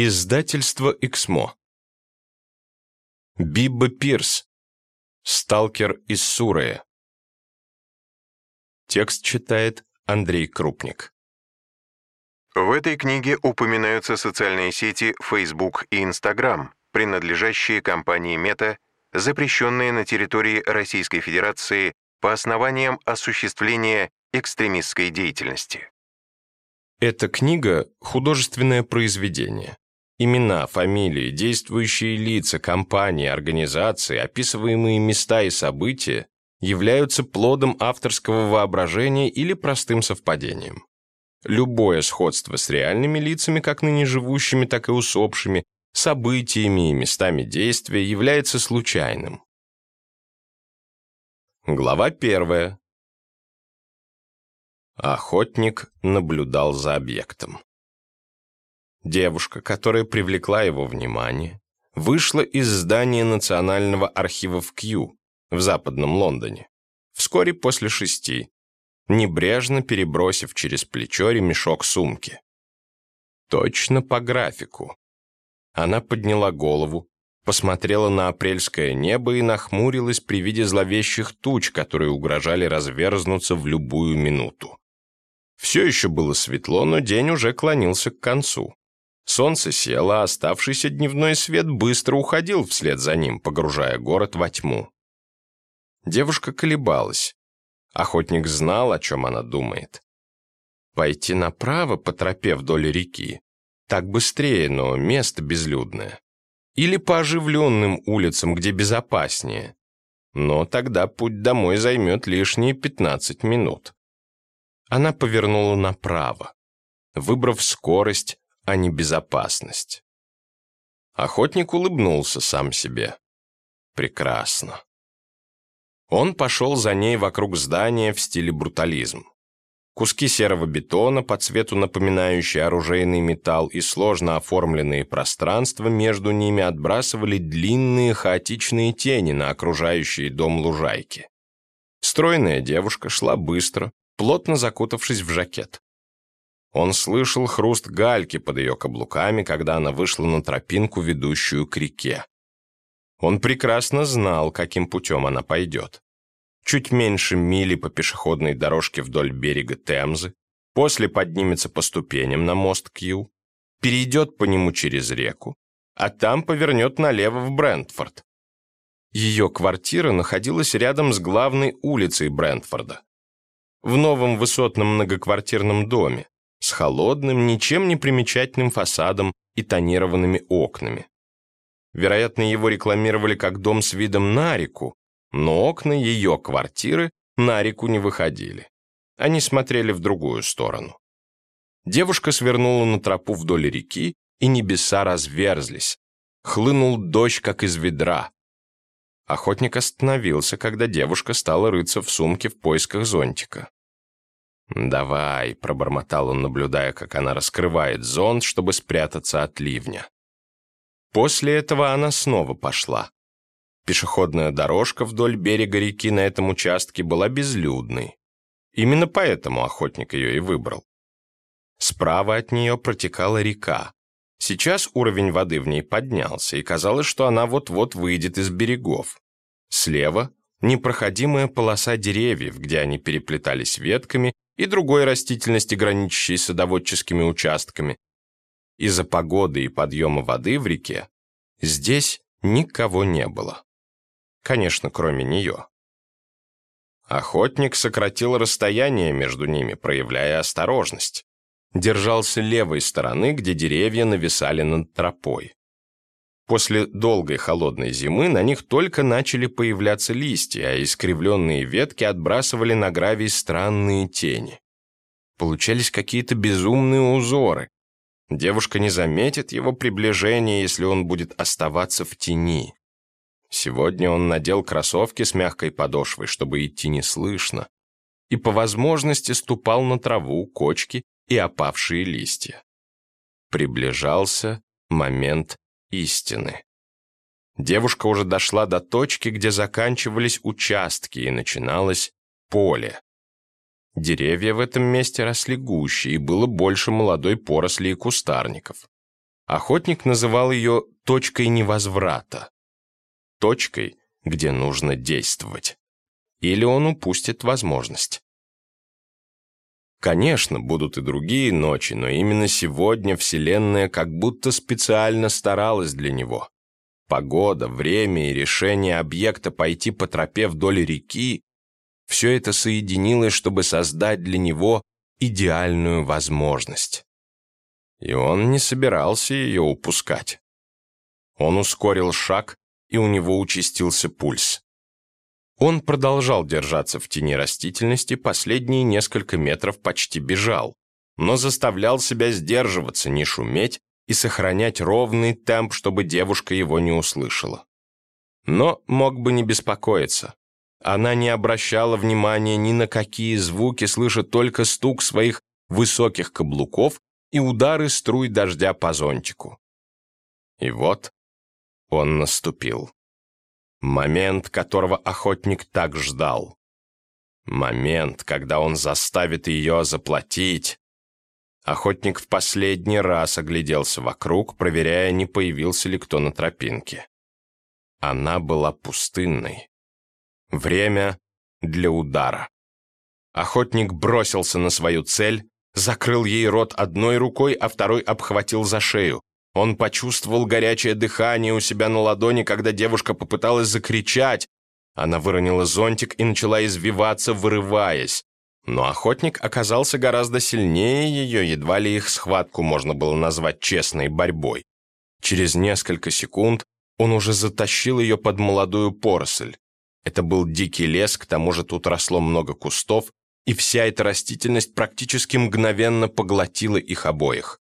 Издательство «Эксмо». Бибба Пирс. Сталкер из Сурая. Текст читает Андрей Крупник. В этой книге упоминаются социальные сети Facebook и Instagram, принадлежащие компании Meta, запрещенные на территории Российской Федерации по основаниям осуществления экстремистской деятельности. Эта книга – художественное произведение. Имена, фамилии, действующие лица, компании, организации, описываемые места и события являются плодом авторского воображения или простым совпадением. Любое сходство с реальными лицами, как ныне живущими, так и усопшими, событиями и местами действия является случайным. Глава первая. Охотник наблюдал за объектом. Девушка, которая привлекла его внимание, вышла из здания Национального архива в Кью в западном Лондоне вскоре после шести, небрежно перебросив через плечо ремешок сумки. Точно по графику. Она подняла голову, посмотрела на апрельское небо и нахмурилась при виде зловещих туч, которые угрожали разверзнуться в любую минуту. Все еще было светло, но день уже клонился к концу. Солнце село, а оставшийся дневной свет быстро уходил вслед за ним, погружая город во тьму. Девушка колебалась. Охотник знал, о чем она думает. Пойти направо по тропе вдоль реки. Так быстрее, но место безлюдное. Или по оживленным улицам, где безопаснее. Но тогда путь домой займет лишние 15 минут. Она повернула направо. Выбрав скорость, а не безопасность. Охотник улыбнулся сам себе. Прекрасно. Он пошел за ней вокруг здания в стиле брутализм. Куски серого бетона, по цвету напоминающие оружейный металл, и сложно оформленные пространства между ними отбрасывали длинные хаотичные тени на окружающие дом лужайки. Стройная девушка шла быстро, плотно закутавшись в жакет. Он слышал хруст гальки под ее каблуками, когда она вышла на тропинку, ведущую к реке. Он прекрасно знал, каким путем она пойдет. Чуть меньше мили по пешеходной дорожке вдоль берега Темзы, после поднимется по ступеням на мост Кью, перейдет по нему через реку, а там повернет налево в Брентфорд. Ее квартира находилась рядом с главной улицей Брентфорда. В новом высотном многоквартирном доме, с холодным, ничем не примечательным фасадом и тонированными окнами. Вероятно, его рекламировали как дом с видом на реку, но окна ее квартиры на реку не выходили. Они смотрели в другую сторону. Девушка свернула на тропу вдоль реки, и небеса разверзлись. Хлынул дождь, как из ведра. Охотник остановился, когда девушка стала рыться в сумке в поисках зонтика. «Давай», — пробормотал он, наблюдая, как она раскрывает зонт, чтобы спрятаться от ливня. После этого она снова пошла. Пешеходная дорожка вдоль берега реки на этом участке была безлюдной. Именно поэтому охотник ее и выбрал. Справа от нее протекала река. Сейчас уровень воды в ней поднялся, и казалось, что она вот-вот выйдет из берегов. Слева — непроходимая полоса деревьев, где они переплетались ветками и другой растительности, граничащей с садоводческими участками. Из-за погоды и подъема воды в реке здесь никого не было. Конечно, кроме нее. Охотник сократил расстояние между ними, проявляя осторожность. Держался левой стороны, где деревья нависали над тропой. После долгой холодной зимы на них только начали появляться листья, а искривленные ветки отбрасывали на гравий странные тени. Получались какие-то безумные узоры. Девушка не заметит его приближения, если он будет оставаться в тени. Сегодня он надел кроссовки с мягкой подошвой, чтобы идти неслышно, и по возможности ступал на траву, кочки и опавшие листья. Приближался момент истины. Девушка уже дошла до точки, где заканчивались участки и начиналось поле. Деревья в этом месте росли гуще, и было больше молодой поросли и кустарников. Охотник называл ее точкой невозврата. Точкой, где нужно действовать. Или он упустит возможность. Конечно, будут и другие ночи, но именно сегодня Вселенная как будто специально старалась для него. Погода, время и решение объекта пойти по тропе вдоль реки – все это соединилось, чтобы создать для него идеальную возможность. И он не собирался ее упускать. Он ускорил шаг, и у него участился пульс. Он продолжал держаться в тени растительности, последние несколько метров почти бежал, но заставлял себя сдерживаться, не шуметь и сохранять ровный темп, чтобы девушка его не услышала. Но мог бы не беспокоиться. Она не обращала внимания ни на какие звуки, слыша только стук своих высоких каблуков и удары струй дождя по зонтику. И вот он наступил. Момент, которого охотник так ждал. Момент, когда он заставит ее заплатить. Охотник в последний раз огляделся вокруг, проверяя, не появился ли кто на тропинке. Она была пустынной. Время для удара. Охотник бросился на свою цель, закрыл ей рот одной рукой, а второй обхватил за шею. Он почувствовал горячее дыхание у себя на ладони, когда девушка попыталась закричать. Она выронила зонтик и начала извиваться, вырываясь. Но охотник оказался гораздо сильнее ее, едва ли их схватку можно было назвать честной борьбой. Через несколько секунд он уже затащил ее под молодую поросль. Это был дикий лес, к тому же тут росло много кустов, и вся эта растительность практически мгновенно поглотила их обоих.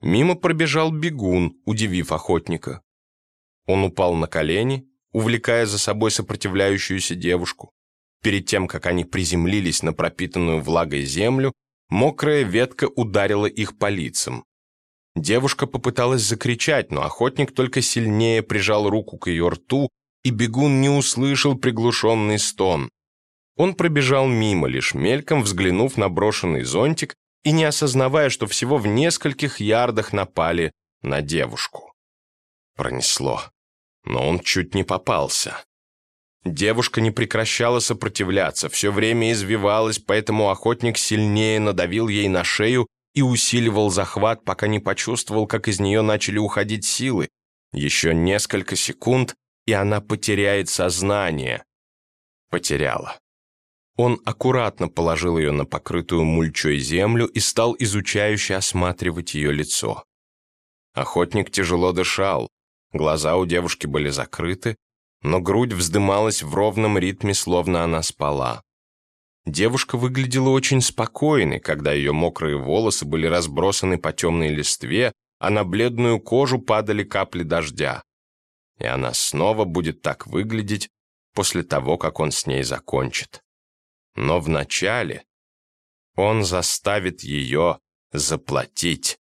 Мимо пробежал бегун, удивив охотника. Он упал на колени, увлекая за собой сопротивляющуюся девушку. Перед тем, как они приземлились на пропитанную влагой землю, мокрая ветка ударила их по лицам. Девушка попыталась закричать, но охотник только сильнее прижал руку к ее рту, и бегун не услышал приглушенный стон. Он пробежал мимо, лишь мельком взглянув на брошенный зонтик и не осознавая, что всего в нескольких ярдах напали на девушку. Пронесло, но он чуть не попался. Девушка не прекращала сопротивляться, все время извивалась, поэтому охотник сильнее надавил ей на шею и усиливал захват, пока не почувствовал, как из нее начали уходить силы. Еще несколько секунд, и она потеряет сознание. Потеряла. Он аккуратно положил ее на покрытую мульчой землю и стал изучающе осматривать ее лицо. Охотник тяжело дышал, глаза у девушки были закрыты, но грудь вздымалась в ровном ритме, словно она спала. Девушка выглядела очень спокойной, когда ее мокрые волосы были разбросаны по темной листве, а на бледную кожу падали капли дождя. И она снова будет так выглядеть после того, как он с ней закончит. Но вначале он заставит ее заплатить.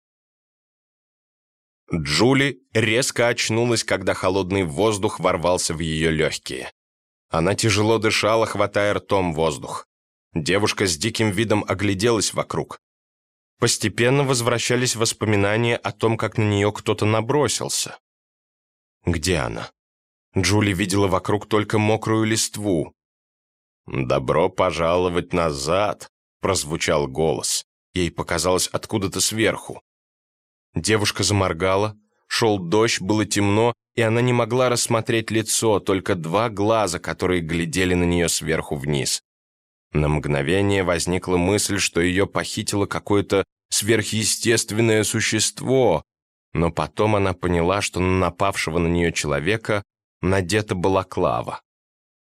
Джули резко очнулась, когда холодный воздух ворвался в ее легкие. Она тяжело дышала, хватая ртом воздух. Девушка с диким видом огляделась вокруг. Постепенно возвращались воспоминания о том, как на нее кто-то набросился. Где она? Джули видела вокруг только мокрую листву. «Добро пожаловать назад», — прозвучал голос. Ей показалось откуда-то сверху. Девушка заморгала, шел дождь, было темно, и она не могла рассмотреть лицо, только два глаза, которые глядели на нее сверху вниз. На мгновение возникла мысль, что ее похитило какое-то сверхъестественное существо, но потом она поняла, что на напавшего на нее человека надета была клава.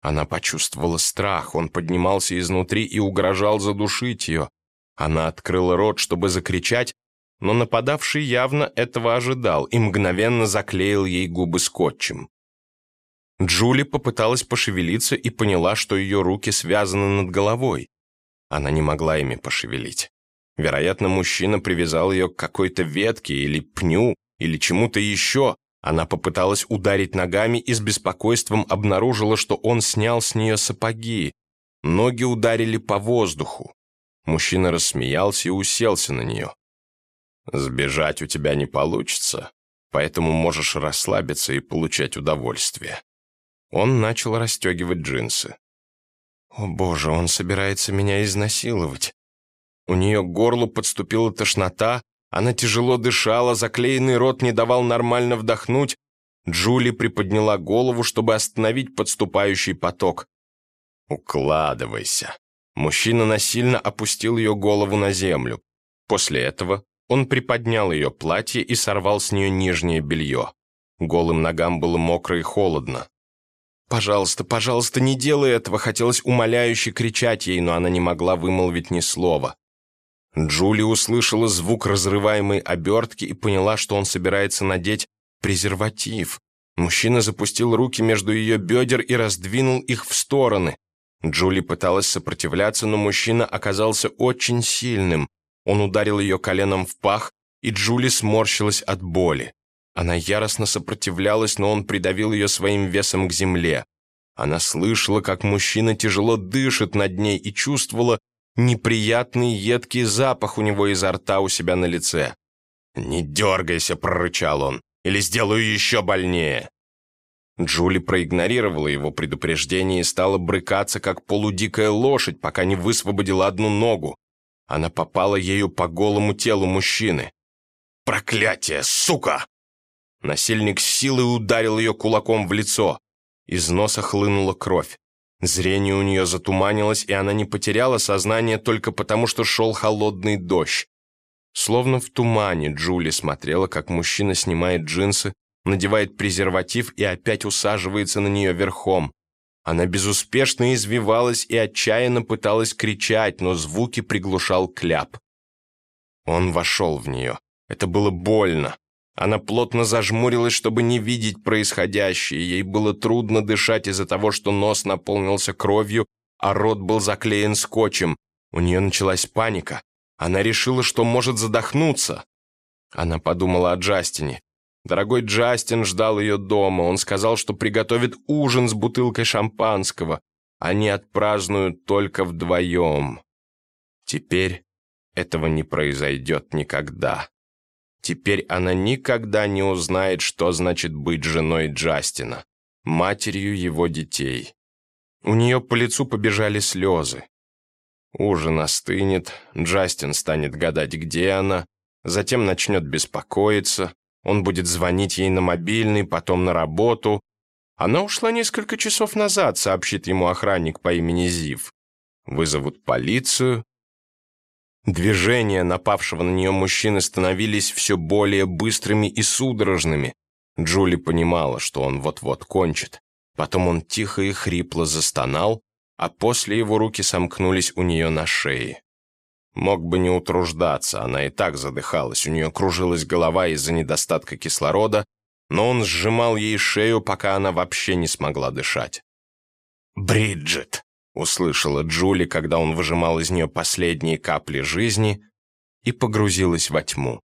Она почувствовала страх, он поднимался изнутри и угрожал задушить ее. Она открыла рот, чтобы закричать, но нападавший явно этого ожидал и мгновенно заклеил ей губы скотчем. Джули попыталась пошевелиться и поняла, что ее руки связаны над головой. Она не могла ими пошевелить. Вероятно, мужчина привязал ее к какой-то ветке или пню, или чему-то еще, она попыталась ударить ногами и с беспокойством обнаружила, что он снял с нее сапоги. Ноги ударили по воздуху. Мужчина рассмеялся и уселся на нее. Сбежать у тебя не получится, поэтому можешь расслабиться и получать удовольствие. Он начал расстегивать джинсы. О боже, он собирается меня изнасиловать. У нее к горлу подступила тошнота, она тяжело дышала, заклеенный рот не давал нормально вдохнуть. Джули приподняла голову, чтобы остановить подступающий поток. «Укладывайся». Мужчина насильно опустил ее голову на землю. После этого он приподнял ее платье и сорвал с нее нижнее белье. Голым ногам было мокро и холодно. «Пожалуйста, пожалуйста, не делай этого!» Хотелось умоляюще кричать ей, но она не могла вымолвить ни слова. Джули услышала звук разрываемой обертки и поняла, что он собирается надеть презерватив. Мужчина запустил руки между ее бедер и раздвинул их в стороны. Джули пыталась сопротивляться, но мужчина оказался очень сильным. Он ударил ее коленом в пах, и Джули сморщилась от боли. Она яростно сопротивлялась, но он придавил ее своим весом к земле. Она слышала, как мужчина тяжело дышит над ней и чувствовала неприятный едкий запах у него изо рта у себя на лице. «Не дергайся», — прорычал он, — «или сделаю еще больнее». Джули проигнорировала его предупреждение и стала брыкаться, как полудикая лошадь, пока не высвободила одну ногу. Она попала ею по голому телу мужчины. «Проклятие, сука!» Насильник силой ударил ее кулаком в лицо. Из носа хлынула кровь. Зрение у нее затуманилось, и она не потеряла сознание только потому, что шел холодный дождь. Словно в тумане Джули смотрела, как мужчина снимает джинсы, надевает презерватив и опять усаживается на нее верхом. Она безуспешно извивалась и отчаянно пыталась кричать, но звуки приглушал кляп. Он вошел в нее. Это было больно. Она плотно зажмурилась, чтобы не видеть происходящее. Ей было трудно дышать из-за того, что нос наполнился кровью, а рот был заклеен скотчем. У нее началась паника. Она решила, что может задохнуться. Она подумала о Джастине. Дорогой Джастин ждал ее дома. Он сказал, что приготовит ужин с бутылкой шампанского. Они отпразднуют только вдвоем. Теперь этого не произойдет никогда. Теперь она никогда не узнает, что значит быть женой Джастина, матерью его детей. У нее по лицу побежали слезы. Ужин остынет, Джастин станет гадать, где она, затем начнет беспокоиться, он будет звонить ей на мобильный, потом на работу. Она ушла несколько часов назад, сообщит ему охранник по имени Зив. Вызовут полицию, Движения напавшего на нее мужчины становились все более быстрыми и судорожными. Джули понимала, что он вот-вот кончит. Потом он тихо и хрипло застонал, а после его руки сомкнулись у нее на шее. Мог бы не утруждаться, она и так задыхалась, у нее кружилась голова из-за недостатка кислорода, но он сжимал ей шею, пока она вообще не смогла дышать. «Бриджит!» Услышала Джули, когда он выжимал из нее последние капли жизни, и погрузилась во тьму.